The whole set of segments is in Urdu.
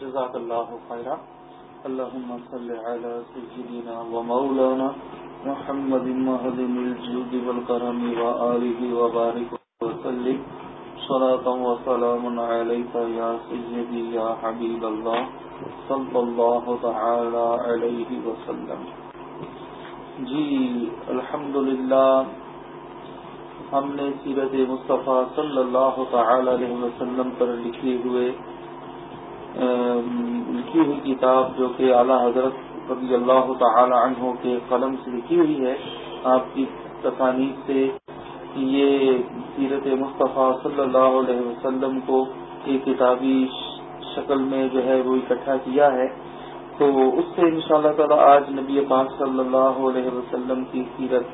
جزاک اللہ خیرہ اللهم صل على سيدنا ومولانا محمد مهدم الجود والكرم وآله وبارك وسلم صلاة وسلام عليك يا سيدي يا حبيب الله صلى الله تعالى عليه وسلم۔ جی الحمدللہ، ہم نے سیرت مصطفیٰ صلی اللہ تعالی علیہ وسلم پر لکھے ہوئے لکھی ہوئی کتاب جو کہ اعلیٰ حضرت رضی اللہ تعالی عنہ کے قلم سے لکھی ہوئی ہے، آپ کی تصانیف سے یہ سیرت مصطفیٰ صلی اللہ علیہ وسلم کو ایک کتابی شکل میں جو ہے وہ اکٹھا کیا ہے۔ تو اس سے ان شاء اللہ تعالیٰ آج نبی پاک صلی اللہ علیہ وسلم کی سیرت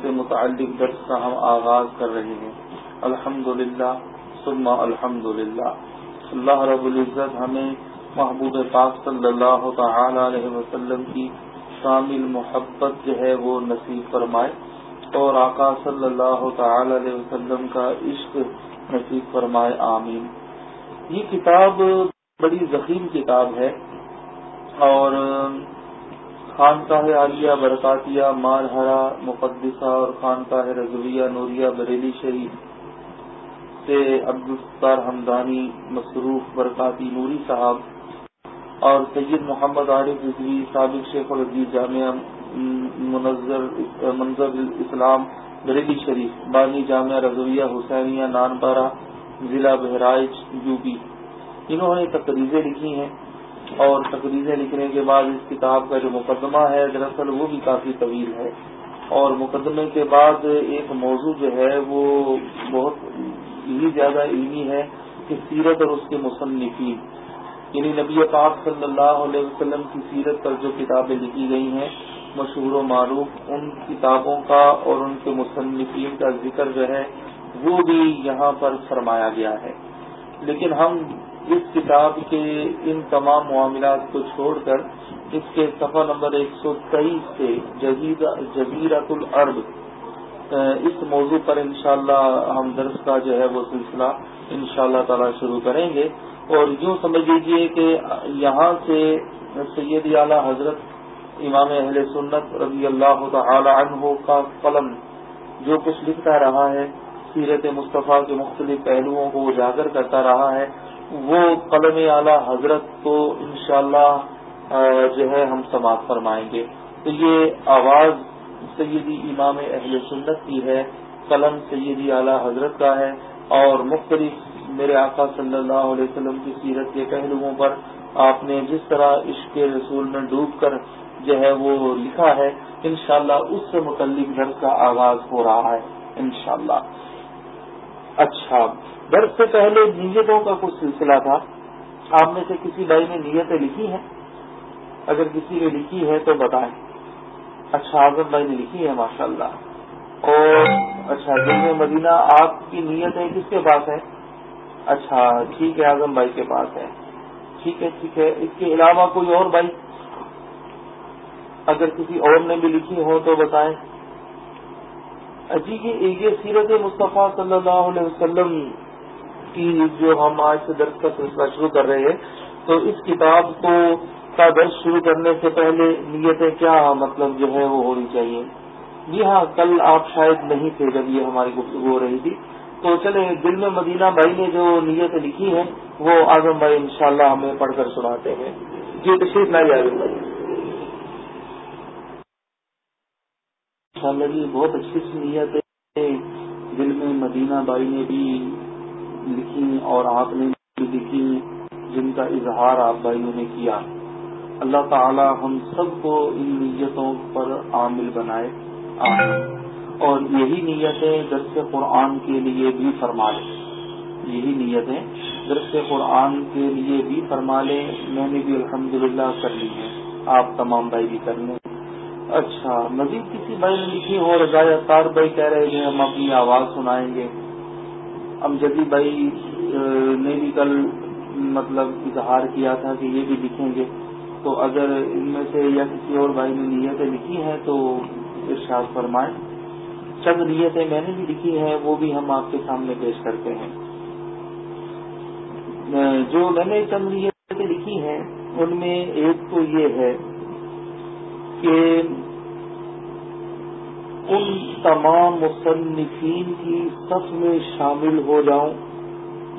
سے متعلق درس کا ہم آغاز کر رہے ہیں۔ الحمد للہ سما الحمد للہ اللہ رب العزت ہمیں محبوب پاک صلی اللہ تعالی علیہ وسلم کی شامل محبت جو ہے وہ نصیب فرمائے اور آقا صلی اللہ تعالی علیہ وسلم کا عشق نصیب فرمائے، آمین۔ یہ کتاب بڑی ذخیم کتاب ہے اور خانقاہ عالیہ برکاتیہ مارہرا مقدسہ اور خانقاہ رضویہ نوریہ بریلی شریف سے عبدالستار حمدانی، مصروف برکاتی نوری صاحب اور سید محمد عارف رضوی سابق شیخ العزیز جامعہ منظر اسلام بریلی شریف، بانی جامعہ رضویہ، حسینیہ نان ضلع بہرائچ، یو پی۔ انہوں نے تقریریں لکھی ہیں اور تقریریں لکھنے کے بعد اس کتاب کا جو مقدمہ ہے، دراصل وہ بھی کافی طویل ہے۔ اور مقدمے کے بعد ایک موضوع جو ہے، وہ بہت ہی زیادہ علمی ہے کہ سیرت اور اس کے مصنفین یعنی نبی پاک صلی اللہ علیہ وسلم کی سیرت پر جو کتابیں لکھی گئی ہیں، مشہور و معروف، ان کتابوں کا اور ان کے مصنفین کا ذکر جو ہے، وہ بھی یہاں پر فرمایا گیا ہے۔ لیکن ہم اس کتاب کے ان تمام معاملات کو چھوڑ کر اس کے صفحہ نمبر ایک سو تیئیس سے جزیرت العرب اس موضوع پر انشاءاللہ ہم درس کا جو ہے وہ سلسلہ انشاءاللہ اللہ تعالی شروع کریں گے۔ اور یوں سمجھ لیجیے کہ یہاں سے سید اعلی حضرت امام اہل سنت رضی اللہ تعالی عنہ کا قلم جو کچھ لکھتا رہا ہے، سیرت مصطفیٰ کے مختلف پہلوؤں کو اجاگر کرتا رہا ہے، وہ قلم اعلی حضرت کو انشاءاللہ جو ہے ہم سماعت فرمائیں گے۔ تو یہ آواز سیدی امام اہل سنت کی ہے، قلم سیدی اعلی حضرت کا ہے اور مختلف میرے آقا صلی اللہ علیہ وسلم کی سیرت کے پہلوؤں پر آپ نے جس طرح عشق رسول میں ڈوب کر جو ہے وہ لکھا ہے، انشاءاللہ اس سے متعلق درس کا آغاز ہو رہا ہے، انشاءاللہ۔ اچھا درس سے پہلے نیتوں کا کچھ سلسلہ تھا۔ آپ میں سے کسی بھائی نے نیتیں لکھی ہیں؟ اگر کسی نے لکھی ہے تو بتائیں۔ اچھا اعظم بھائی نے لکھی ہے ماشاء اللہ اور اچھا دل مدینہ آپ کی نیتیں کس کے پاس ہے؟ اچھا ٹھیک ہے، اعظم بھائی کے پاس ہے۔ ٹھیک ہے ٹھیک ہے۔ اس کے علاوہ کوئی اور بھائی؟ اگر کسی اور نے بھی لکھی ہو تو بتائیں۔ جی یہ سیرت مصطفیٰ صلی اللہ علیہ وسلم کی جو ہم آج سے درد کا سلسلہ شروع کر رہے ہیں، تو اس کتاب کو کا درد شروع کرنے سے پہلے نیتیں کیا مطلب جو ہے وہ ہونی چاہیے؟ جی ہاں کل آپ شاید نہیں تھے جب یہ ہماری گفتگو ہو رہی تھی۔ تو چلے دل میں مدینہ بھائی نے جو نیتیں لکھی ہیں وہ اعظم بھائی انشاءاللہ ہمیں پڑھ کر سناتے ہیں۔ جی تشریف لائی اعظم بھائی۔ انشاءاللہ جی بہت اچھی سی نیت ہے دل میں مدینہ بھائی نے بھی لکھی اور آپ نے بھی لکھی، جن کا اظہار آپ بھائیوں نے کیا۔ اللہ تعالی ہم سب کو ان نیتوں پر عامل بنائے۔ آمین۔ اور یہی نیتیں درس قرآن کے لیے بھی فرما لیں یہی نیتیں درس قرآن کے لیے بھی فرما لیں میں نے بھی الحمدللہ کر لی ہے۔ آپ تمام بھائی بھی کر لیں۔ اچھا مزید کسی بھائی نے لکھی ہو رضا اختار بھائی کہہ رہے ہیں، ہم اپنی آواز سنائیں گے۔ امجدی بھائی نے بھی کل مطلب اظہار کیا تھا کہ یہ بھی لکھیں گے۔ تو اگر ان میں سے یا کسی اور بھائی نے نیتیں لکھی ہیں تو ارشاد فرمائیں۔ چند نیتیں میں نے بھی لکھی ہیں، وہ بھی ہم آپ کے سامنے پیش کرتے ہیں۔ جو میں نے چند نیت لکھی ہیں، ان میں ایک تو یہ ہے کہ ان تمام مصنفین کی صف میں شامل ہو جاؤں،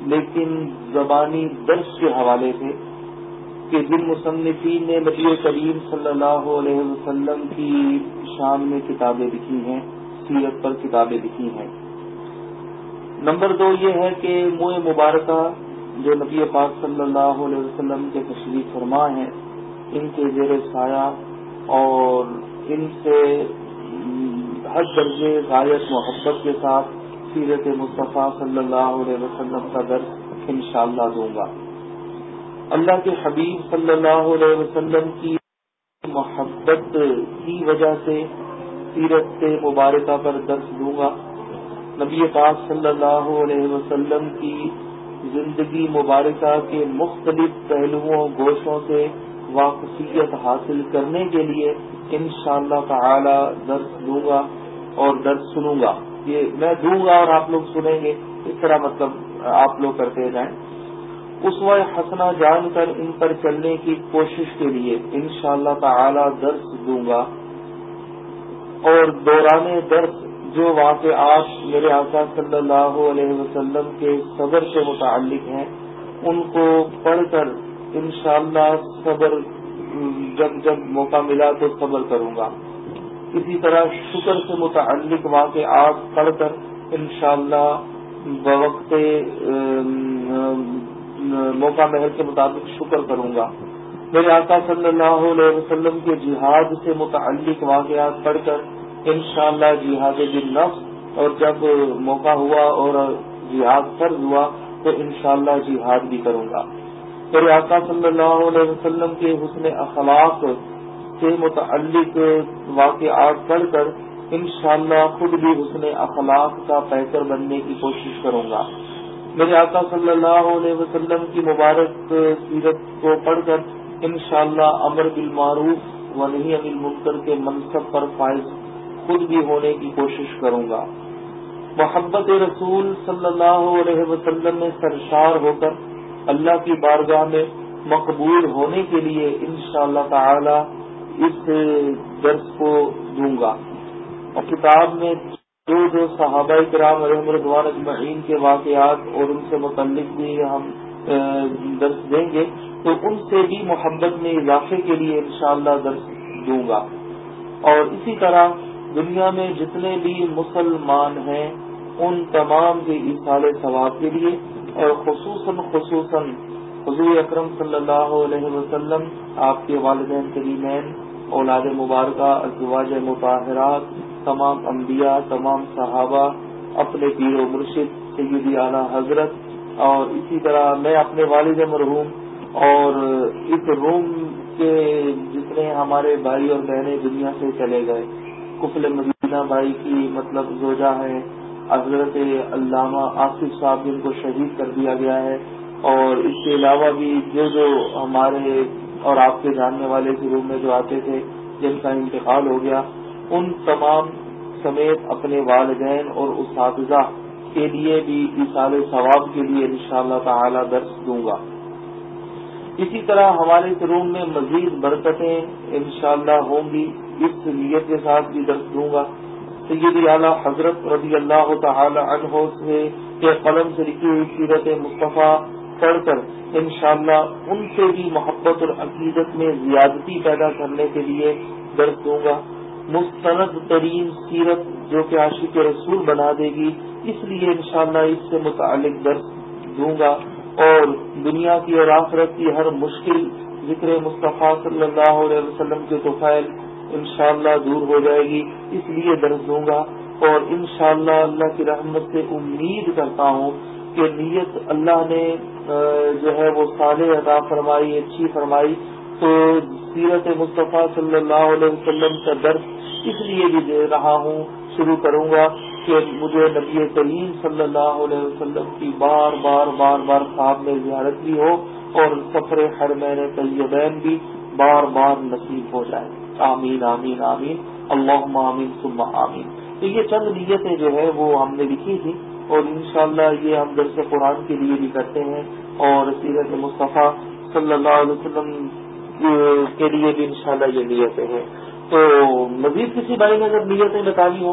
لیکن زبانی درس کے حوالے سے کہ جن مصنفین نے نبی کریم صلی اللہ علیہ وسلم کی شان میں کتابیں لکھی ہیں، سیرت پر کتابیں لکھی ہیں۔ نمبر دو یہ ہے کہ منہ مبارکہ جو نبی پاک صلی اللہ علیہ وسلم کے تشریف فرما ہیں، ان کے زیر سایہ اور ان سے ہر درجے غایت، محبت کے ساتھ سیرت مصطفیٰ صلی اللہ علیہ وسلم کا درد انشاءاللہ دوں گا۔ اللہ کے حبیب صلی اللہ علیہ وسلم کی محبت کی وجہ سے سیرت مبارکہ پر درس دوں گا۔ نبی پاک صلی اللہ علیہ وسلم کی زندگی مبارکہ کے مختلف پہلوؤں، گوشوں سے واقفیت حاصل کرنے کے لیے انشاءاللہ تعالی درس دوں گا اور درد سنوں گا۔ یہ میں دوں گا اور آپ لوگ سنیں گے۔ اس طرح مطلب آپ لوگ کرتے جائیں اس وقت حسنا جان کر ان پر چلنے کی کوشش کے لیے انشاءاللہ تعالی درس دوں گا۔ اور دوران درس جو واقعات میرے آقا صلی اللہ علیہ وسلم کے صبر سے متعلق ہیں، ان کو پڑھ کر انشاءاللہ صبر، جب جب موقع ملا تو صبر کروں گا۔ اسی طرح شکر سے متعلق واقعات پڑھ کر انشاءاللہ بوقت موقع محل کے مطابق شکر کروں گا۔ میرے آقا صلی اللہ علیہ وسلم کے جہاد سے متعلق واقعات پڑھ کر انشاءاللہ جہاد بن نفس اور جب موقع ہوا اور جہاد فرض ہوا تو انشاءاللہ جہاد بھی کروں گا۔ میرے آقا صلی اللہ علیہ وسلم کے حسن اخلاق سے متعلق واقعات پڑھ کر انشاءاللہ خود بھی حسن اخلاق کا بہتر بننے کی کوشش کروں گا۔ میرے آقا صلی اللہ علیہ وسلم کی مبارک سیرت کو پڑھ کر انشاءاللہ امر بالمعروف و نہیں امل منکر کے منصب پر فائز خود بھی ہونے کی کوشش کروں گا۔ محبت رسول صلی اللہ علیہ وسلم میں سرشار ہو کر اللہ کی بارگاہ میں مقبول ہونے کے لیے انشاءاللہ تعالی اس درس کو دوں گا۔ اور کتاب میں جو جو صحابہ کرام رحم الدوان اجمعین کے واقعات اور ان سے متعلق بھی ہم درس دیں گے، تو ان سے بھی محبت میں اضافے کے لیے انشاءاللہ درس دوں گا۔ اور اسی طرح دنیا میں جتنے بھی مسلمان ہیں، ان تمام کے اصال ثواب کے لیے اور خصوصاً خصوصاً حضور اکرم صلی اللہ علیہ وسلم، آپ کے والدین کریمین اولاد مبارکہ، ازواج مطاہرات تمام انبیاء، تمام صحابہ، اپنے پیر و مرشد، سیدی اعلیٰ حضرت اور اسی طرح میں اپنے والد مرحوم اور اس روم کے جتنے ہمارے بھائی اور بہنیں دنیا سے چلے گئے۔ کفل مدینہ بھائی کی مطلب زوجہ ہے۔ حضرت علامہ آصف صاحب جن کو شہید کر دیا گیا ہے۔ اور اس کے علاوہ بھی جو جو ہمارے اور آپ کے جاننے والے کے روم میں جو آتے تھے، جن کا انتقال ہو گیا ان تمام سمیت اپنے والدین اور اساتذہ کے لیے بھی اصال ثواب کے لیے انشاءاللہ تعالی درس دوں گا۔ اسی طرح ہمارے روم میں مزید برکتیں انشاءاللہ ہوں گی، اس نیت کے ساتھ بھی درس دوں گا۔ سیدی اعلیٰ حضرت رضی اللہ تعالی عنہ سے کے قلم سے لکھی ہوئی سیرت مصطفیٰ پڑھ کر انشاءاللہ ان سے بھی محبت اور عقیدت میں زیادتی پیدا کرنے کے لیے درد دوں گا۔ مستند ترین سیرت جو کہ عاشق رسول بنا دے گی، اس لیے انشاءاللہ اس سے متعلق درد دوں گا۔ اور دنیا کی اور آخرت کی ہر مشکل ذکر مصطفیٰ صلی اللہ علیہ وسلم کے توفیل انشاءاللہ دور ہو جائے گی، اس لیے درد دوں گا۔ اور انشاءاللہ اللہ کی رحمت سے امید کرتا ہوں کہ نیت اللہ نے جو ہے وہ صالح عطا فرمائی، اچھی فرمائی تو سیرت مصطفیٰ صلی اللہ علیہ وسلم کا درد اس لیے بھی دے رہا ہوں، شروع کروں گا کہ مجھے نبی کریم صلی اللہ علیہ وسلم کی بار بار بار بار خواب میں زیارت بھی ہو اور سفر ہر مہینے طیبین بھی بار بار نصیب ہو جائے۔ آمین آمین آمین۔ اللہ آمین، ثم آمین۔ تو یہ چند نیتیں جو ہے وہ ہم نے لکھی تھی اور انشاءاللہ یہ ہم درس قرآن کے لیے بھی کرتے ہیں اور سیرت مصطفیٰ صلی اللہ علیہ وسلم کے لیے بھی انشاءاللہ یہ نیتیں ہیں۔ تو مزید کسی بھائی نے اگر نیتیں بتانی ہو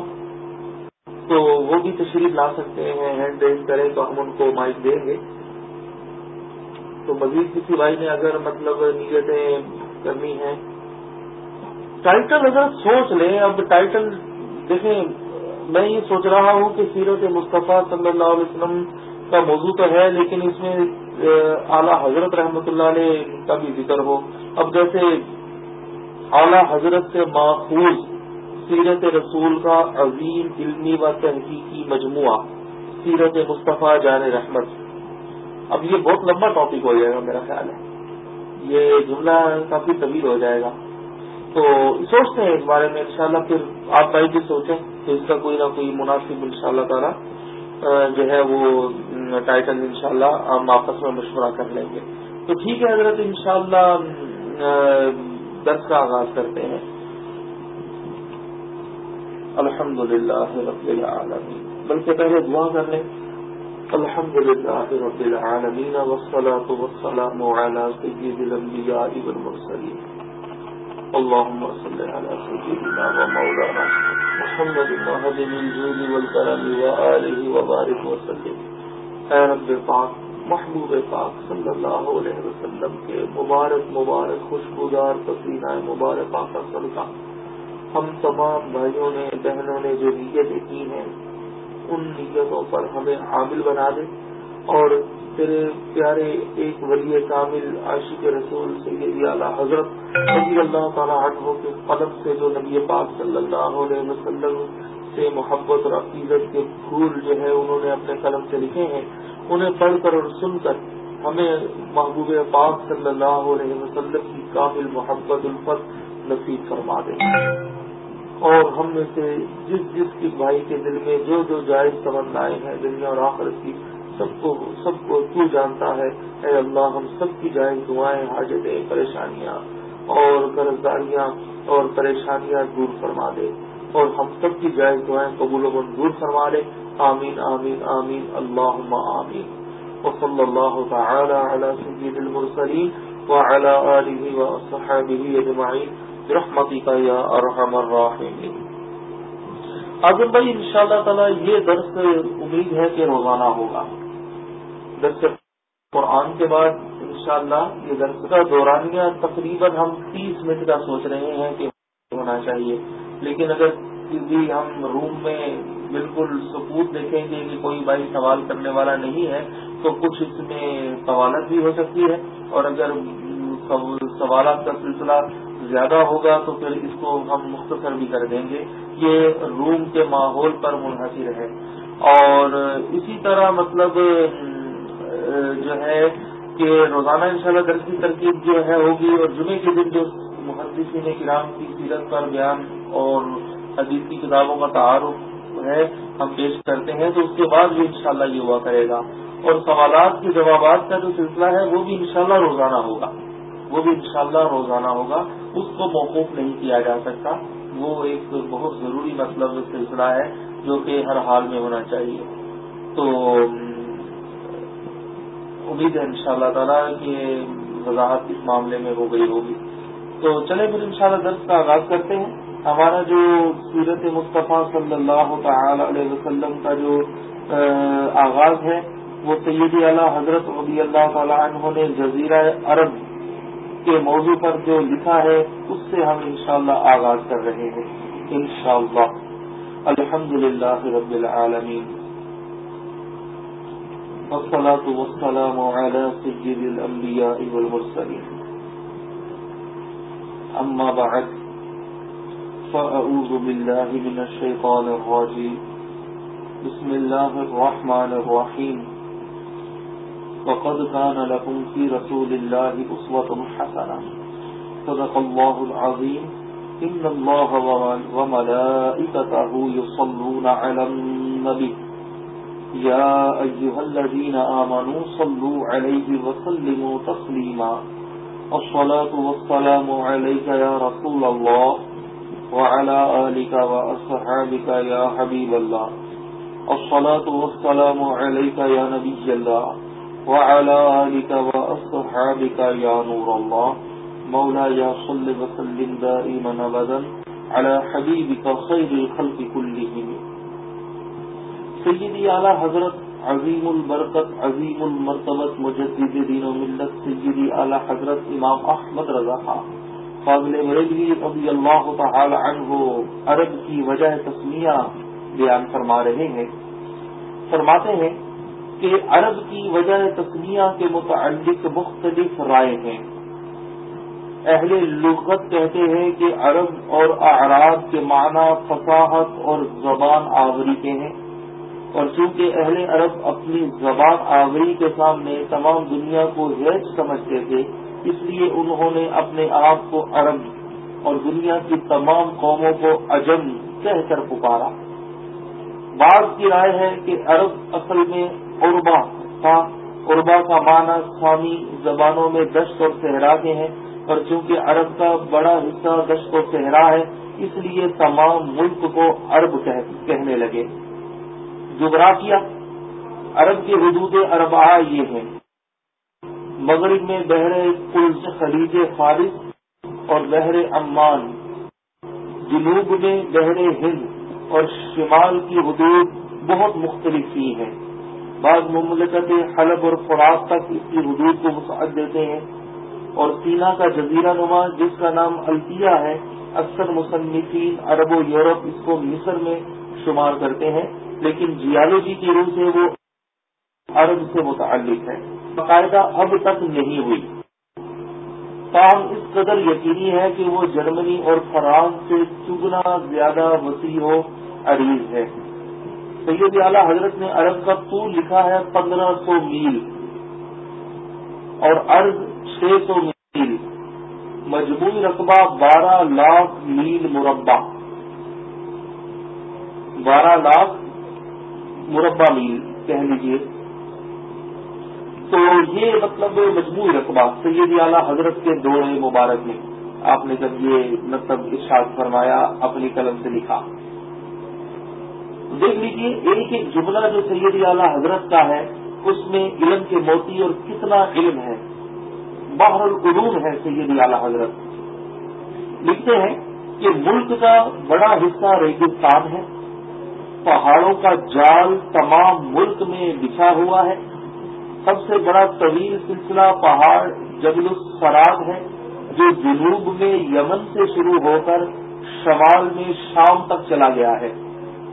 تو وہ بھی تشریف لا سکتے ہیں، ہینڈ ریز کریں تو ہم ان کو مائک دیں گے۔ تو مزید کسی بھائی نے اگر مطلب نیتیں کرنی ہیں، ٹائٹل اگر سوچ لیں، اب ٹائٹل دیکھیں، میں یہ سوچ رہا ہوں کہ سیرت مصطفیٰ صلی اللہ علیہ وسلم کا موضوع تو ہے، لیکن اس میں اعلیٰ حضرت رحمۃ اللہ علیہ کا بھی ذکر ہو۔ اب جیسے اعلیٰ حضرت سے ماخوذ، سیرت رسول کا عظیم علمی و تحقیقی مجموعہ، سیرت مصطفیٰ جان رحمت۔ اب یہ بہت لمبا ٹاپک ہو جائے گا میرا خیال ہے۔ یہ جملہ کافی طویل ہو جائے گا۔ تو سوچتے ہیں اس بارے میں، انشاءاللہ پھر آپ بھائی بھی سوچیں تو اس کا کوئی نہ کوئی مناسب ان شاء اللہ تعالیٰ جو ہے وہ ٹائٹل انشاءاللہ ہم آپس میں مشورہ کر لیں گے۔ تو ٹھیک ہے حضرت، انشاءاللہ شاء کا آغاز کرتے ہیں۔ الحمد للہ رب العالمین۔ بلکہ پہلے دعا کر لیں۔ الحمد للہ رب العالمین والصلاة والسلام على سید الانبیاء والمرسلین۔ اللهم صل على سيدنا ومولانا محمد المهدم الجود والكرم وآله وبارك وسلم. اے رب پاک، محبوب پاک صلی اللہ علیہ وسلم کے مبارک مبارک خوشبودار پسینہ مبارک پاک صدقہ ہم تمام بھائیوں نے، بہنوں نے جو نیتیں کی ہیں، ان نیتوں پر ہمیں عامل بنا دے اور تیرے پیارے ایک ولی کامل عاشق رسول سید اعلیٰ حضرت رضی اللہ تعالیٰ عنہ کے قدم سے جو نبی پاک صلی اللہ علیہ وسلم سے محبت اور عقیدت کے پھول جو ہے انہوں نے اپنے قلم سے لکھے ہیں، انہیں پڑھ کر اور سن کر ہمیں محبوب پاک صلی اللہ علیہ وسلم کی کامل محبت الفت نصیب فرما دیں۔ اور ہم میں سے جس جس کی بھائی کے دل میں جو جو جائز تمنائیں ہیں دنیا اور آخرت کی سب کو سب کو تو جانتا ہے۔ اے اللہ، ہم سب کی جائز دعائیں، حاجتیں، پریشانیاں اور قرضداریاں اور پریشانیاں دور فرما دے۔ اور ہم سب کی جائز دعائیں قبول و منظور فرما دے آمین آمین آمین اللہ آمین۔ وصلی اللہ تعالی علی سید المرسلین وعلى آلہ وصحابہ اجمعین۔ برحمتک یا ارحم الراحمین۔ اعظم بھائی ان شاء اللہ تعالی یہ درس امید ہے کہ روزانہ ہوگا۔ درس قرآن کے بعد انشاءاللہ یہ درس کا دورانیہ تقریباً ہم تیس منٹ کا سوچ رہے ہیں کہ ہونا چاہیے۔ لیکن اگر بھی ہم روم میں بالکل سکوت دیکھیں گے کہ کوئی بھائی سوال کرنے والا نہیں ہے، تو کچھ اس میں سوالت بھی ہو سکتی ہے۔ اور اگر سوالات کا سلسلہ زیادہ ہوگا تو پھر اس کو ہم مختصر بھی کر دیں گے۔ یہ روم کے ماحول پر منحصر ہے۔ اور اسی طرح مطلب جو ہے کہ روزانہ انشاءاللہ شاء درس کی ترکیب جو ہے ہوگی اور جمعے کے دن جو محدثین کرام کی سیرت پر بیان اور حدیث کی کتابوں کا تعارف ہے، ہم پیش کرتے ہیں تو اس کے بعد بھی انشاءاللہ یہ ہوا کرے گا۔ اور سوالات کے جوابات کا جو سلسلہ ہے، وہ بھی انشاءاللہ روزانہ ہوگا۔ وہ بھی انشاءاللہ روزانہ ہوگا۔ اس کو موقوف نہیں کیا جا سکتا۔ وہ ایک بہت ضروری مطلب سلسلہ ہے جو کہ ہر حال میں ہونا چاہیے۔ تو امید ہے ان شاء اللہ تعالیٰ کہ وضاحت اس معاملے میں ہو گئی ہوگی۔ تو چلے پھر ان شاء اللہ درس کا آغاز کرتے ہیں۔ ہمارا جو سیرت مصطفیٰ صلی اللہ تعالی علیہ وسلم کا جو آغاز ہے، وہ سیدی اعلیٰ حضرت رضی اللہ تعالیٰ عنہ نے جزیرہ عرب کے موضوع پر جو لکھا ہے، اس سے ہم انشاءاللہ آغاز کر رہے ہیں۔ انشاءاللہ۔ الحمد للہ رب العالمین۔ والصلاة والسلام على سجد الأنبياء والمرسلين. أما بعد، فأعوذ بالله من الشيطان الرجيم. بسم الله الرحمن الرحيم. وقد كان لكم في رسول الله أسوة حسنة. صدق الله العظيم. إن الله وملائكته يصلون على النبي. يا أيها الذين آمنوا صلوا عليه وسلموا تسليما. الصلاة والسلام عليك يا رسول الله وعلى آلك وأصحابك يا حبيب الله. الصلاة والسلام عليك يا نبي الله وعلى آلك وأصحابك يا نور الله. مولا يا صل وسلم دائما أبدا على حبيبك خير الخلق كلهم. سيدي على حضرت عظیم البرکت، عظیم المرتبت، مجدد دین و ملت، سیدی اعلی حضرت امام احمد رضا خان قابل مریضی رضی اللہ تعالی عنہ، عرب کی وجہ تسمیہ بیان فرما رہے ہیں۔ فرماتے ہیں کہ عرب کی وجہ تسمیہ کے متعلق مختلف رائے ہیں۔ اہل لغت کہتے ہیں کہ عرب اور اعراب کے معنی فصاحت اور زبان آوری کے ہیں۔ اور چونکہ اہل عرب اپنی زبان آوری کے سامنے تمام دنیا کو ہیج سمجھتے تھے، اس لیے انہوں نے اپنے آپ کو عرب اور دنیا کی تمام قوموں کو عجم کہہ کر پکارا۔ بعض کی رائے ہے کہ عرب اصل میں عربا تھا۔ عربا کا معنی سامی زبانوں میں دشت اور صحرا کے ہیں، اور چونکہ عرب کا بڑا حصہ دشت اور صحرا ہے، اس لیے تمام ملک کو عرب کہنے لگے۔ جغرافیہ عرب کے حدود اربا یہ ہیں۔ مغرب میں بحر کلز خلیج فارس اور بحر عمان۔ جنوب میں بحر ہند اور شمال کی حدود بہت مختلف ہی ہیں۔ بعض مملکت حلب اور فراق تک اس کی حدود کو مساعد دیتے ہیں۔ اور سینا کا جزیرہ نما، جس کا نام التیا ہے، اکثر مصنفین عرب و یورپ اس کو مصر میں شمار کرتے ہیں۔ لیکن جیالوجی کی روح سے وہ عرب سے متعلق ہے۔ باقاعدہ اب تک نہیں ہوئی۔ تاہم اس قدر یقینی ہے کہ وہ جرمنی اور فرانس سے چگنا زیادہ وسیع و عریض ہے۔ سید اعلیٰ حضرت نے عرب کا طول لکھا ہے پندرہ سو میل اور عرض چھ سو میل۔ مجموعی رقبہ بارہ لاکھ میل مربع۔ بارہ لاکھ مربع میل، کہہ لیجیے تو یہ مطلب مجموعی رقبہ سید اعلیٰ حضرت کے دور مبارک میں آپ نے جب یہ مطلب ارشاد فرمایا، اپنی قلم سے لکھا۔ دیکھ لیجیے ایک ایک جملہ جو سید اعلیٰ حضرت کا ہے، اس میں علم کے موتی اور کتنا علم ہے۔ باہر العلوم ہے سید اعلیٰ حضرت۔ لکھتے ہیں کہ ملک کا بڑا حصہ ریگستان ہے۔ پہاڑوں کا جال تمام ملک میں بچھا ہوا ہے۔ سب سے بڑا طویل سلسلہ پہاڑ جبل الفراد ہے، جو جنوب میں یمن سے شروع ہو کر شمال میں شام تک چلا گیا ہے۔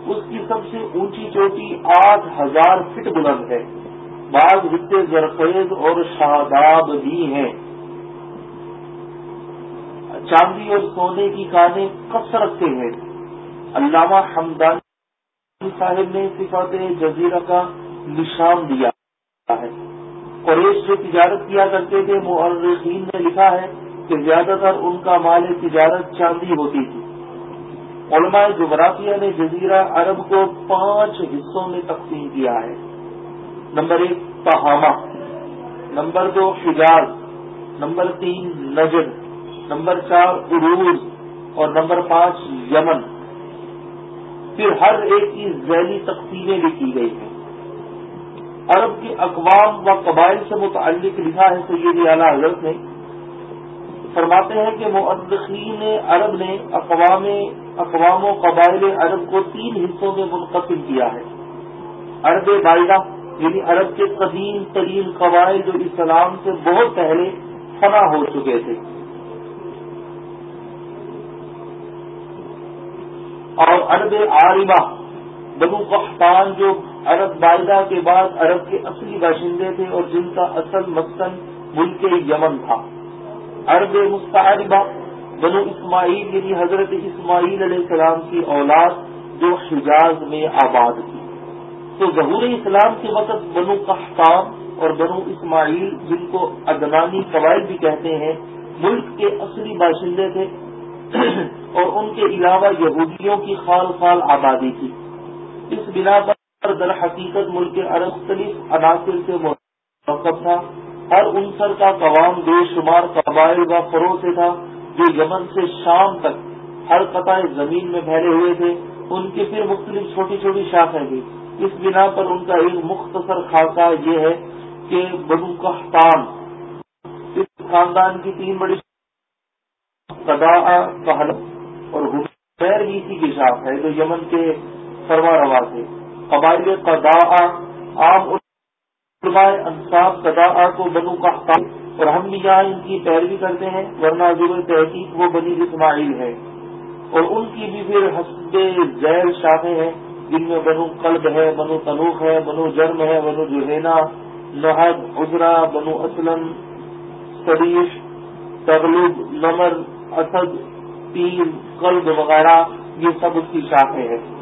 اس کی سب سے اونچی چوٹی آٹھ ہزار فٹ بلند ہے۔ بعض حصے زرخیز اور شاداب بھی ہیں۔ چاندی اور سونے کی کانیں کثرت سے ہیں؟ علامہ حمدانی صاحب نے صفات جزیرہ کا نشان دیا ہے۔ قریش جو تجارت کیا کرتے تھے مورخین نے لکھا ہے کہ زیادہ تر ان کا مال تجارت چاندی ہوتی تھی۔ علماء جغرافیہ نے جزیرہ عرب کو پانچ حصوں میں تقسیم کیا ہے۔ نمبر ایک تہامہ نمبر دو، حجاز۔ نمبر تین، نجد۔ نمبر چار، عروج۔ اور نمبر پانچ، یمن۔ پھر ہر ایک کی ذیلی تقسیمیں لکھی گئی ہیں۔ عرب کے اقوام و قبائل سے متعلق لکھا ہے سید اعلیٰ حضرت نے۔ فرماتے ہیں کہ معدقین عرب نے اقوام اقوام و قبائل عرب کو تین حصوں میں منقسم کیا ہے۔ عرب بائدہ یعنی عرب کے قدیم ترین قبائل جو اسلام سے بہت پہلے فنا ہو چکے تھے اور عرب عاربہ بنو قحطان جو عرب باعدہ کے بعد عرب کے اصلی باشندے تھے اور جن کا اصل مسکن ملک یمن تھا۔ عرب مستعربہ، بنو اسماعیل یعنی حضرت اسماعیل علیہ السلام کی اولاد جو حجاز میں آباد تھی۔ تو ظہور اسلام کے وقت بنو قحطان اور بنو اسماعیل، جن کو ادنانی قواعد بھی کہتے ہیں، ملک کے اصلی باشندے تھے۔ اور ان کے علاوہ یہودیوں کی خال خال آبادی تھی۔ اس بنا پر در حقیقت ملک عرب مختلف عناصر سے موقف تھا ہر عنصر کا قوام بے شمار قبائل و فروغ سے تھا جو یمن سے شام تک ہر قطع زمین میں پھیلے ہوئے تھے۔ ان کی پھر مختلف چھوٹی چھوٹی شاخیں بھی اس بنا پر ان کا ایک مختصر خاصہ یہ ہے کہ بنو کحتان اس خاندان کی تین بڑی قدا اور حمیر بھی اسی کی شاخ ہے جو یمن کے فرما روا تھے قبائل قدا عام علماء انصاف قدا کو بنو کحتان اور ہم بھی یہاں ان کی پیروی کرتے ہیں، ورنہ ضرور تحقیق وہ بنی اسماعیل ہے۔ اور ان کی بھی پھر حسب زیر شاخیں ہیں، جن میں بنو قلب ہے، بنو تنوخ ہے، بنو جرم ہے، بنو جوہینا نہد عزرا بنو اسلم، سریش، تغلب، نمر اسد پیر قلب وغیرہ، یہ سب اس کی شاخیں ہیں۔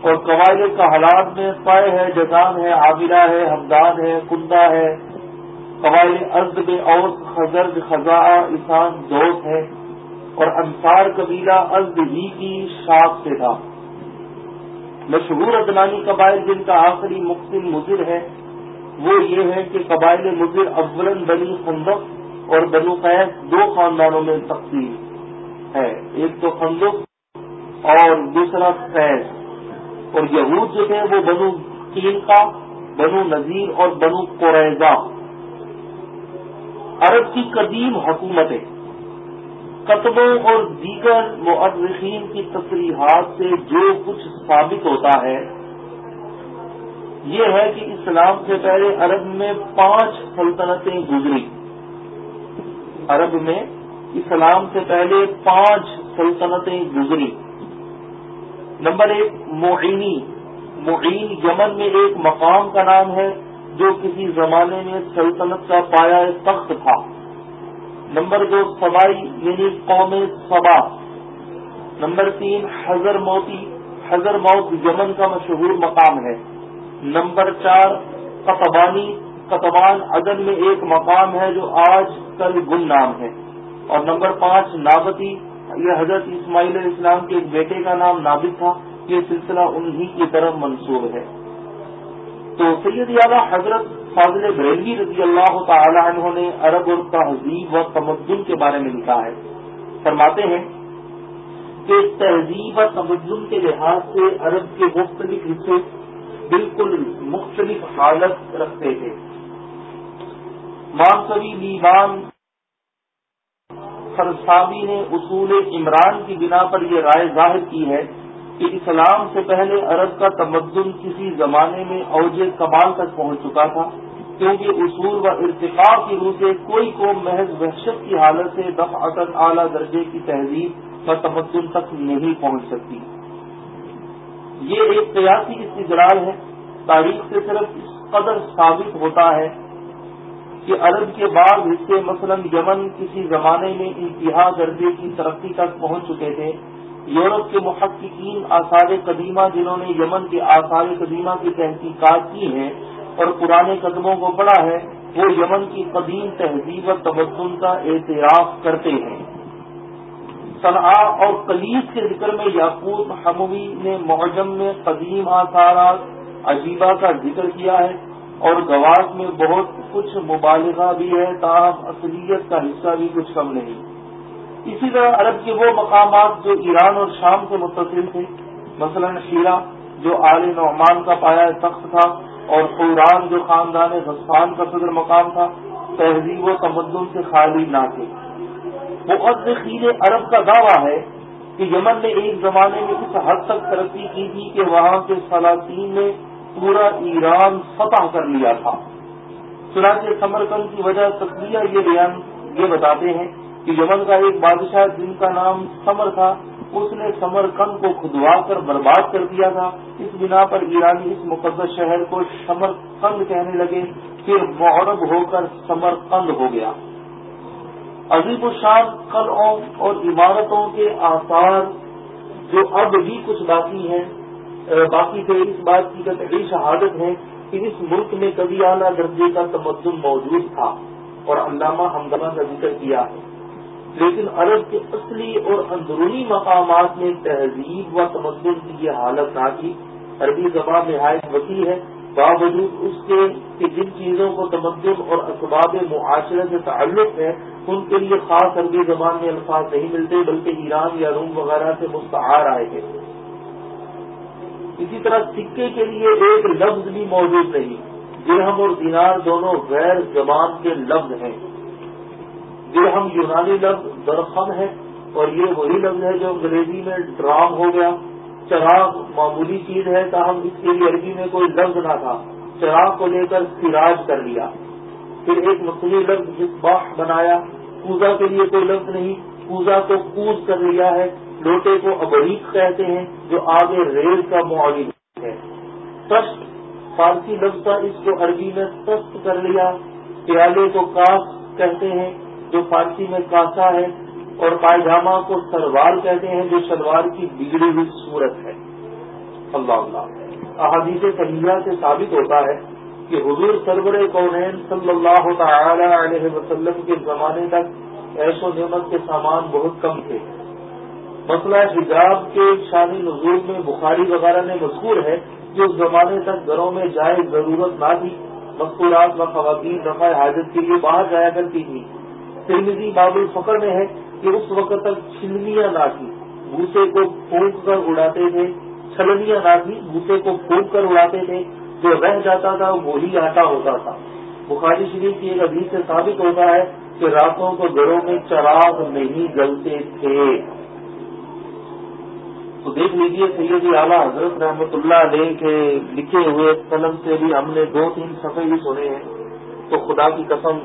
اور قواعد کا حالات میں پائے ہے، جزان ہے عابرہ ہے حمدان ہے، کندہ ہے۔ قواعد ارد میں اوس خزر خزاں اسان دوست ہے اور انصار قبیلہ ازد ہی کی شاخ سے تھا۔ مشہور ادنانی قبائل جن کا آخری مقصد مضر ہے، وہ یہ ہے کہ قبائل مضر اولن بنی خندق اور بنو قید دو خاندانوں میں تقسیم ہے، ایک تو خندق اور دوسرا فیض۔ اور یہود جو تھے وہ بنو کین کا بنو نذیر اور بنو قریضہ عرب کی قدیم حکومتیں۔ کتبوں اور دیگر معرخین کی تصریحات سے جو کچھ ثابت ہوتا ہے، یہ ہے کہ اسلام سے پہلے عرب میں پانچ سلطنتیں گزری عرب میں اسلام سے پہلے پانچ سلطنتیں گزری۔ نمبر ایک، معینی۔ معین یمن میں ایک مقام کا نام ہے جو کسی زمانے میں سلطنت کا پایا تخت تھا۔ نمبر دو سبائی یعنی قوم سبا۔ نمبر تین، حضر موتی حضر موت یمن کا مشہور مقام ہے۔ نمبر چار، قطبانی۔ قطبان عدن میں ایک مقام ہے جو آج کل گن نام ہے اور نمبر پانچ، نابتی، یہ حضرت اسماعیل علیہ السلام کے ایک بیٹے کا نام نابد تھا۔ یہ سلسلہ انہی کی طرف منسوب ہے۔ تو سید اعلیٰ حضرت فاضل بریلوی رضی اللہ تعالی عنہ نے عرب اور تہذیب و تمدن کے بارے میں لکھا ہے۔ فرماتے ہیں کہ تہذیب و تمدن کے لحاظ سے عرب کے مختلف حصے بالکل مختلف حالت رکھتے تھے۔ مانسوی لیبان فرسابی نے اصول عمران کی بنا پر یہ رائے ظاہر کی ہے کہ اسلام سے پہلے عرب کا تمدن کسی زمانے میں اوج کمال تک پہنچ چکا تھا، کیونکہ اصول و ارتقاء کی روح سے کوئی کو محض وحشت کی حالت سے دفعتن اعلیٰ درجے کی تہذیب و تمدن تک نہیں پہنچ سکتی۔ یہ ایک قیاسی استجلال ہے، تاریخ سے صرف اس قدر ثابت ہوتا ہے کہ عرب کے بعض حصے مثلا یمن کسی زمانے میں انتہا درجے کی ترقی تک پہنچ چکے تھے۔ یورپ کے محققین آثار قدیمہ جنہوں نے یمن کے آثار قدیمہ کی تحقیقات کی ہیں اور پرانے قدموں کو پڑھا ہے، وہ یمن کی قدیم تہذیب و تمدن کا اعتراف کرتے ہیں۔ صنعا اور کلیس کے ذکر میں یاقوت حموی نے معجم میں قدیم آثارات عجیبہ کا ذکر کیا ہے۔ اور گواس میں بہت کچھ مبالغہ بھی ہے، تاہم اصلیت کا حصہ بھی کچھ کم نہیں۔ اسی طرح عرب کے وہ مقامات جو ایران اور شام سے متصل تھے، مثلا شیرہ جو آل نعمان کا پایا تخت تھا اور قرآن جو خاندان غسفان کا صدر مقام تھا، تہذیب و تمدن سے خالی نہ تھے۔ وہ خیر عرب کا دعویٰ ہے کہ یمن نے ایک زمانے میں اس حد تک ترقی کی تھی کہ وہاں کے سلاطین نے پورا ایران فتح کر لیا تھا۔ چنانچہ سمرکند کی وجہ تقریہ یہ بیان یہ بتاتے ہیں کہ یمن کا ایک بادشاہ جن کا نام سمر تھا، اس نے سمرکند کو کھدوا کر برباد کر دیا تھا۔ اس بنا پر ایرانی اس مقدس شہر کو سمر کند کہنے لگے، پھر معرب ہو کر سمر کند ہو گیا۔ عظیم الشان قلعوں اور عمارتوں کے آثار جو اب بھی کچھ باقی ہیں باقی تھے اس بات کی قطعی شہادت ہے کہ اس ملک میں کبھی اعلیٰ درجے کا تمدن موجود تھا اور علامہ ہمدمہ کا ذکر کیا ہے۔ لیکن عرب کے اصلی اور اندرونی مقامات میں تہذیب و تمدن کی یہ حالت نہ کی عربی زبان نہایت وسیع ہے۔ باوجود اس کے کہ جن چیزوں کو تمدن اور اسباب معاشرے سے تعلق ہے، ان کے لیے خاص عربی زبان میں الفاظ نہیں ملتے، بلکہ ایران یا روم وغیرہ سے مستعار آئے گے اسی طرح سکے کے لیے ایک لفظ بھی موجود نہیں۔ درہم اور دینار دونوں غیر زبان کے لفظ ہیں۔ درہم یونانی لفظ درخم ہے اور یہ وہی لفظ ہے جو انگریزی میں ڈرام ہو گیا۔ چراغ معمولی چیز ہے تاہم اس کے لیے عربی میں کوئی لفظ نہ تھا۔ چراغ کو لے کر سراج کر لیا۔ پھر ایک مصنوعی لفظ باہ بنایا۔ پوزا کے لیے کوئی لفظ نہیں۔ پوزا کو پوز کر لیا ہے۔ لوٹے کو ابریق کہتے ہیں، جو آگے ریل کا معاون ہے۔ تشت فارسی لفظ تھا اس کو عربی میں تست کر لیا۔ پیالے کو کاس کہتے ہیں، جو فارسی میں کاسا ہے۔ اور پائجامہ کو سلوار کہتے ہیں، جو شلوار کی بگڑی ہوئی صورت ہے۔ اللہ اللہ۔ احادیث طبیعہ سے ثابت ہوتا ہے کہ حضور سرور کونین صلی اللہ تعالی علیہ وسلم کے زمانے تک ایش و نعمت کے سامان بہت کم تھے۔ مسئلہ حجاب کے شانی نزول میں بخاری وغیرہ میں مشہور ہے کہ اس زمانے تک گھروں میں جائے ضرورت نہ تھی، مقصورات و خواتین رفع حاجت کے لیے باہر جایا کرتی تھی ترمیزی باب الفقر میں ہے کہ اس وقت تک چھلنیاں نہ تھی بھوسے کو پھونک کر اڑاتے تھے۔ چھلنیاں نہ تھی بھوسے کو پھونک کر اڑاتے تھے۔ جو رہ جاتا تھا، وہی آٹا ہوتا تھا۔ بخاری شریف کی ایک حدیث سے ثابت ہوتا ہے کہ راتوں کو گھروں میں چراغ نہیں جلتے تھے۔ تو دیکھ لیجیے سید اعلیٰ حضرت رحمۃ اللہ علیہ کے لکھے ہوئے قلم سے بھی ہم نے دو تین صفحے بھی سنے ہیں۔ تو خدا کی قسم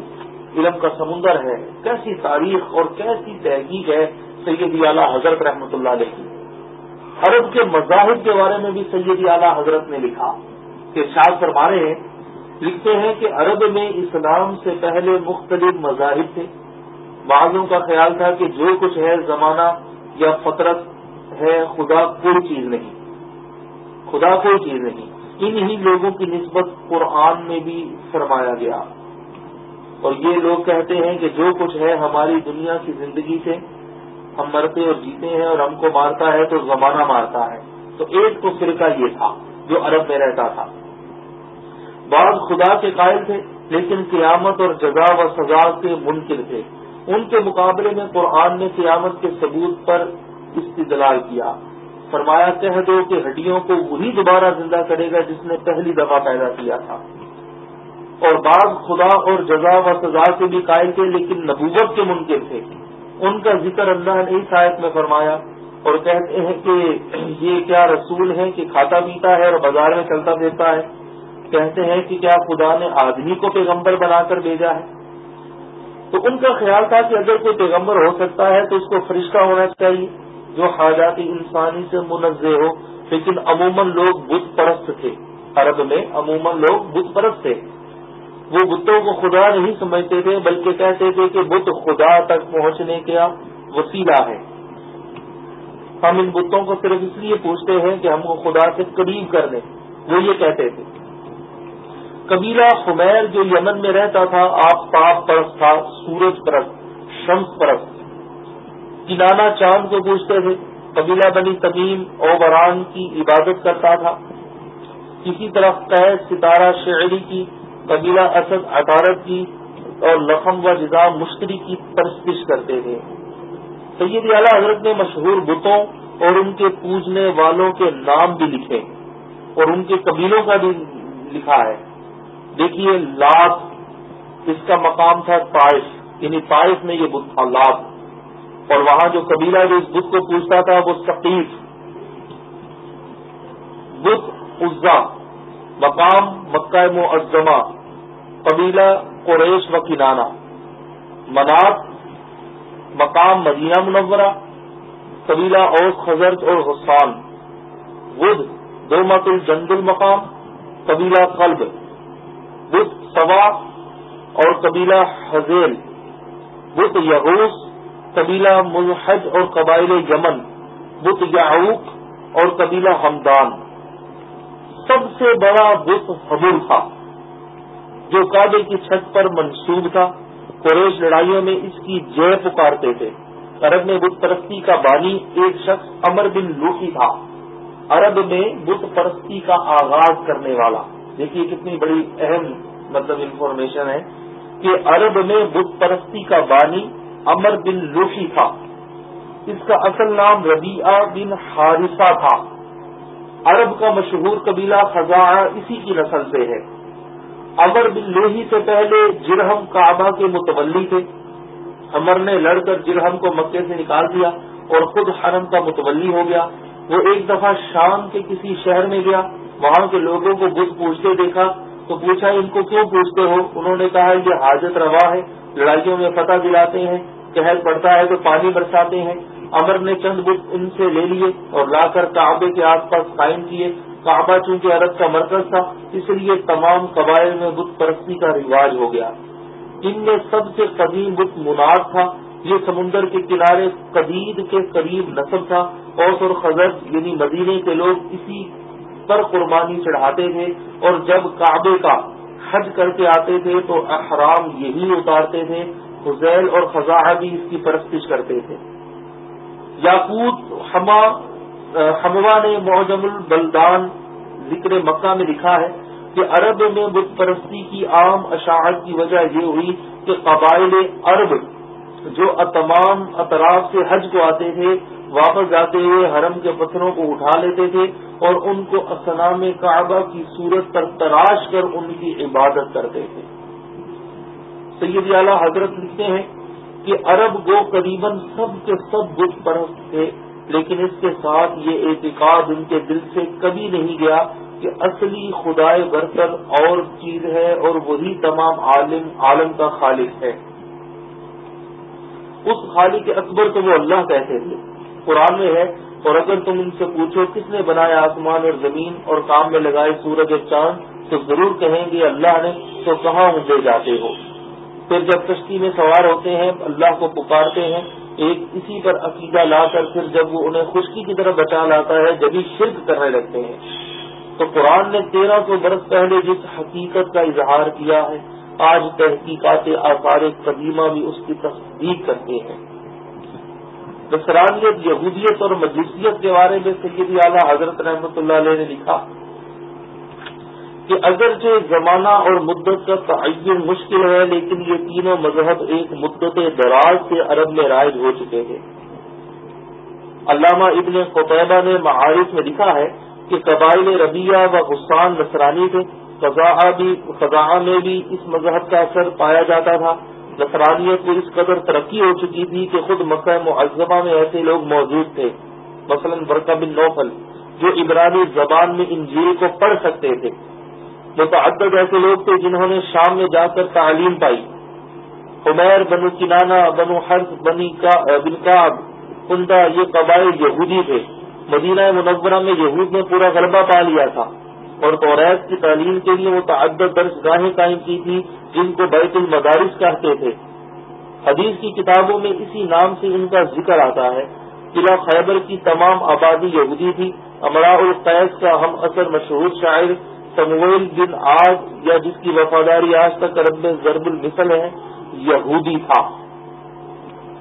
علم کا سمندر ہے۔ کیسی تاریخ اور کیسی تحقیق ہے سید اعلیٰ حضرت رحمۃ اللہ علیہ کی۔ عرب کے مذاہب کے بارے میں بھی سید اعلیٰ حضرت نے لکھا۔ کہ شاد فرما ہیں، لکھتے ہیں کہ عرب میں اسلام سے پہلے مختلف مذاہب تھے۔ بعضوں کا خیال تھا کہ جو کچھ ہے زمانہ یا فطرت ہے خدا کوئی چیز نہیں۔ خدا کوئی چیز نہیں۔ ان ہی لوگوں کی نسبت قرآن میں بھی فرمایا گیا۔ اور یہ لوگ کہتے ہیں کہ جو کچھ ہے ہماری دنیا کی زندگی سے، ہم مرتے اور جیتے ہیں اور ہم کو مارتا ہے تو زمانہ مارتا ہے۔ تو ایک تو فرقہ یہ تھا جو عرب میں رہتا تھا۔ بعض خدا کے قائل تھے، لیکن قیامت اور جزا و سزا کے منکر تھے۔ ان کے مقابلے میں قرآن نے قیامت کے ثبوت پر استدلال کیا۔ فرمایا کہہ دو کہ ہڈیوں کو وہی دوبارہ زندہ کرے گا جس نے پہلی دفعہ پیدا کیا تھا۔ اور بعض خدا اور جزا و سزا سے بھی قائل تھے، لیکن نبوت کے منکر تھے۔ ان کا ذکر اللہ نے اس آیت میں فرمایا اور کہتے ہیں کہ یہ کیا رسول ہے کہ کھاتا پیتا ہے اور بازار میں چلتا پھرتا ہے۔ کہتے ہیں کہ کیا خدا نے آدمی کو پیغمبر بنا کر بھیجا ہے؟ تو ان کا خیال تھا کہ اگر کوئی پیغمبر ہو سکتا ہے تو اس کو فرشتہ ہونا چاہیے۔ جو حاجات انسانی سے منزہ ہو، لیکن عموماً لوگ بت پرست تھے۔ عرب میں عموماً لوگ بت پرست تھے۔ وہ بتوں کو خدا نہیں سمجھتے تھے، بلکہ کہتے تھے کہ بت خدا تک پہنچنے کا وسیلہ ہے۔ ہم ان بتوں کو صرف اس لیے پوچھتے ہیں کہ ہم کو خدا سے قریب کر دیں وہ یہ کہتے تھے۔ قبیلہ خمیر جو یمن میں رہتا تھا آپ پاپ پرست تھا، سورج پرست، شمس پرست۔ کنانا چاند کو پوچھتے تھے، قبیلہ بنی تمیم اوبران کی عبادت کرتا تھا۔ کسی طرف قید ستارہ شعری کی، قبیلہ اسد عطارت کی اور لخم و نظام مشتری کی پرستش کرتے تھے۔ سید اعلیٰ حضرت نے مشہور بتوں اور ان کے پوجنے والوں کے نام بھی لکھے اور ان کے قبیلوں کا بھی لکھا ہے۔ دیکھیے، لات اس کا مقام تھا طائف یعنی طائف میں یہ بت تھا، لات۔ اور وہاں جو قبیلہ جو اس بت کو پوچھتا تھا وہ ثقیف بت عزا مقام مکہ معظمہ، قبیلہ قریش و کنانا منات مقام مدینہ منورہ، قبیلہ اوس، خزرج اور حسان بدھ دو مت الجند المقام قبیلہ قلب بدھ سوا اور قبیلہ حزیل بدھ یغوس قبیلہ ملحج اور قبائل یمن بت یعوق اور قبیلہ ہمدان سب سے بڑا بت حبر تھا، جو کابے کی چھت پر منسوب تھا۔ قریش لڑائیوں میں اس کی جے پکارتے تھے۔ عرب میں بت پرستی کا بانی ایک شخص امر بن لوٹی تھا۔ عرب میں بت پرستی کا آغاز کرنے والا۔ دیکھیے کتنی بڑی اہم مطلب انفارمیشن ہے کہ عرب میں بت پرستی کا بانی امر بن لوشی تھا۔ اس کا اصل نام ربیعہ بن حارثہ تھا۔ عرب کا مشہور قبیلہ خزاں اسی کی نسل سے ہے۔ امر بن لوہی سے پہلے جرہم کعبہ کے متولی تھے۔ امر نے لڑ کر جرہم کو مکے سے نکال دیا اور خود حرم کا متولی ہو گیا۔ وہ ایک دفعہ شام کے کسی شہر میں گیا۔ وہاں کے لوگوں کو بدھ پوچھتے دیکھا۔ تو پوچھا ان کو کیوں پوچھتے ہو؟ انہوں نے کہا، یہ حاجت روا ہے، لڑائیوں میں فتح دلاتے ہیں قہر پڑتا ہے تو پانی برساتے ہیں۔ امر نے چند بت ان سے لے لیے اور لا کر کعبے کے آس پاس قائم کیے۔ کعبہ چونکہ عرب کا مرکز تھا، اس لیے تمام قبائل میں بت پرستی کا رواج ہو گیا۔ ان میں سب سے قدیم بت مناد تھا۔ یہ سمندر کے کنارے قدید کے قریب نصب تھا۔ اوس اور خزر یعنی مدینے کے لوگ اسی پر قربانی چڑھاتے تھے اور جب کعبے کا حج کر کے آتے تھے تو احرام یہی اتارتے تھے حزیل اور خزاں بھی اس کی پرستش کرتے تھے۔ یاقوت ہموا نے معجم البلدان ذکر مکہ میں لکھا ہے کہ عرب میں بت پرستی کی عام اشاعت کی وجہ یہ ہوئی کہ قبائل عرب جو تمام اطراف سے حج کو آتے تھے واپس جاتے ہوئے حرم کے پتھروں کو اٹھا لیتے تھے اور ان کو اسلام کعبہ کی صورت پر تراش کر ان کی عبادت کرتے تھے۔ سید اعلیٰ حضرت لکھتے ہیں کہ عرب گو قریب سب کے سب بت پرست تھے، لیکن اس کے ساتھ یہ اعتقاد ان کے دل سے کبھی نہیں گیا کہ اصلی خدائے برتر اور چیز ہے اور وہی تمام عالم عالم کا خالق ہے۔ اس خالق اکبر کو وہ اللہ کہتے تھے۔ قرآن میں ہے، اور اگر تم ان سے پوچھو کس نے بنایا آسمان اور زمین اور کام میں لگائے سورج اور چاند، تو ضرور کہیں گے اللہ نے، تو کہاں ہوں دے جاتے ہو؟ پھر جب کشتی میں سوار ہوتے ہیں، اللہ کو پکارتے ہیں، ایک اسی پر عقیدہ لا کر پھر جب وہ انہیں خشکی کی طرف بچا لاتا ہے جبھی شرک کرنے لگتے ہیں۔ تو قرآن نے تیرہ سو برس پہلے جس حقیقت کا اظہار کیا ہے، آج تحقیقات آثار قدیمہ بھی اس کی تصدیق کرتے ہیں۔ نصرانیت، یہودیت اور مجوسیت کے بارے میں سیدی اعلیٰ حضرت رحمۃ اللہ علیہ نے لکھا کہ اگرچہ زمانہ اور مدت کا تعین مشکل ہے، لیکن یہ تینوں مذہب ایک مدت دراز سے عرب میں رائج ہو چکے ہیں۔ علامہ ابن قطعبہ نے معارف میں لکھا ہے کہ قبائل ربیہ و حسان نصرانی تھے۔ فضا میں بھی اس مذہب کا اثر پایا جاتا تھا۔ نصرانیت کو اس قدر ترقی ہو چکی تھی کہ خود مکہ معذمہ میں ایسے لوگ موجود تھے۔ مثلا برقع بن نوفل، جو عبرانی زبان میں انجیل کو پڑھ سکتے تھے۔ متعدد ایسے لوگ تھے جنہوں نے شام میں جا کر تعلیم پائی۔ عمیر بنو کنانا بنو حرف بنی بن کاب کندہ یہ قبائل یہودی تھے۔ مدینہ منورہ میں یہود نے پورا غلبہ پا لیا تھا۔ اور توریت کی تعلیم کے لیے وہ تعدد درس گاہیں قائم کی تھی جن کو بیت المدارس کہتے تھے۔ حدیث کی کتابوں میں اسی نام سے ان کا ذکر آتا ہے۔ قلعہ خیبر کی تمام آبادی یہودی تھی۔ امراء القیس کا ہم اثر مشہور شاعر سمویل بن آج یا جس کی وفاداری آج تک عرب میں ضرب المثل ہے، یہودی تھا۔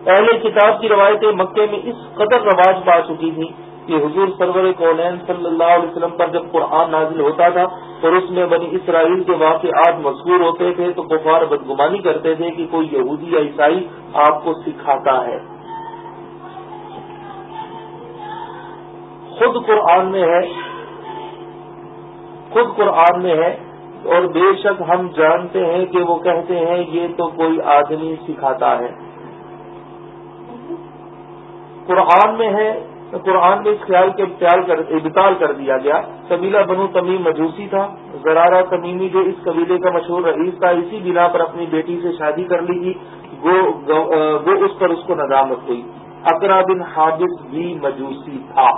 پہلے کتاب کی روایتیں مکے میں اس قدر رواج پا چکی تھیں کہ حضور سرور کونین صلی اللہ علیہ وسلم پر جب قرآن نازل ہوتا تھا اور اس میں بنی اسرائیل کے واقعات مشہور ہوتے تھے تو کفار بدگمانی کرتے تھے کہ کوئی یہودی یا عیسائی آپ کو سکھاتا ہے۔ خود قرآن میں ہے۔ خود قرآن میں ہے اور بے شک ہم جانتے ہیں کہ وہ کہتے ہیں یہ تو کوئی آدمی سکھاتا ہے۔ قرآن میں ہے تو قرآن میں اس خیال کے ابتال کر دیا گیا۔ قبیلہ بنو تمیم مجوسی تھا، زرارہ تمیمی جو اس قبیلے کا مشہور رئیس تھا، اسی بنا پر اپنی بیٹی سے شادی کر لی تھی وہ اس پر اس کو ندامت ہوئی۔ اکرا بن حابظ بھی مجوسی تھا۔